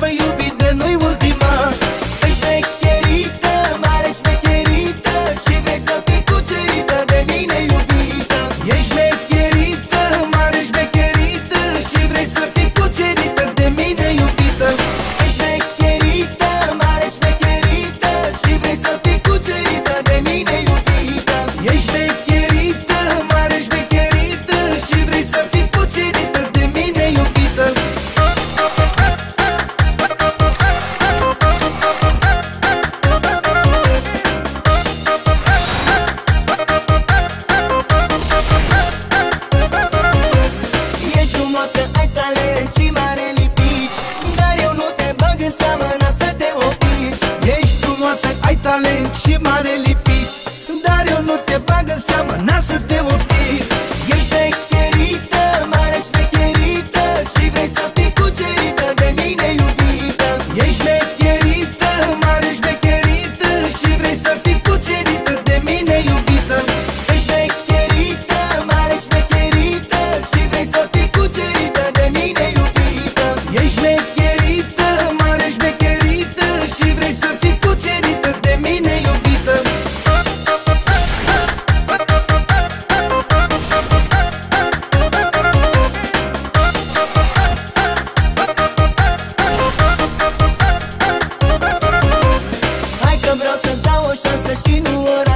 mă iubi de noi să ai talent și mare lipit. Dar eu nu te bag în seamă șmecherită Mare șmecherită Și vrei să fii cucerită De mine iubită. Hai că vreau să-ți dau o șansă și nu o